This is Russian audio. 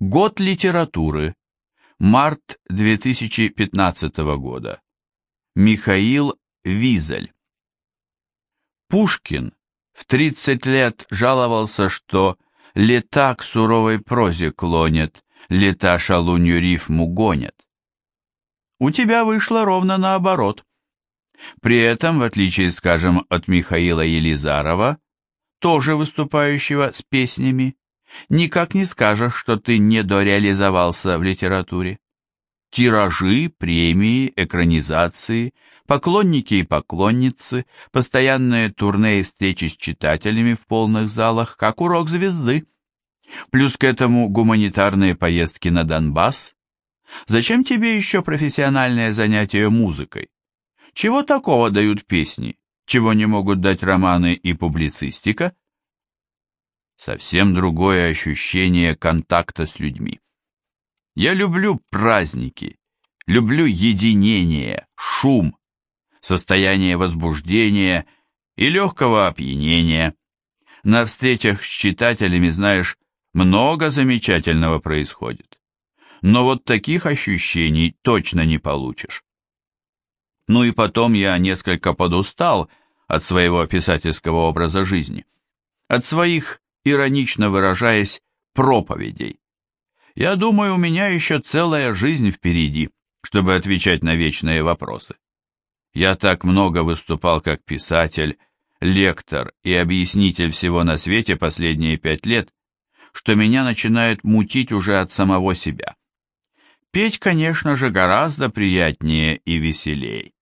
Год литературы. Март 2015 года. Михаил Визель. Пушкин в 30 лет жаловался, что лета к суровой прозе клонят, лета шалунью рифму гонят. У тебя вышло ровно наоборот. При этом, в отличие, скажем, от Михаила Елизарова, тоже выступающего с песнями, никак не скажешь, что ты недореализовался в литературе. Тиражи, премии, экранизации, поклонники и поклонницы, постоянные турне и встречи с читателями в полных залах, как урок звезды. Плюс к этому гуманитарные поездки на Донбасс. Зачем тебе еще профессиональное занятие музыкой? Чего такого дают песни, чего не могут дать романы и публицистика? Совсем другое ощущение контакта с людьми. Я люблю праздники, люблю единение, шум, состояние возбуждения и легкого опьянения. На встречах с читателями, знаешь, много замечательного происходит. Но вот таких ощущений точно не получишь. Ну и потом я несколько подустал от своего писательского образа жизни, от своих иронично выражаясь, проповедей. Я думаю, у меня еще целая жизнь впереди, чтобы отвечать на вечные вопросы. Я так много выступал как писатель, лектор и объяснитель всего на свете последние пять лет, что меня начинает мутить уже от самого себя. Петь, конечно же, гораздо приятнее и веселей.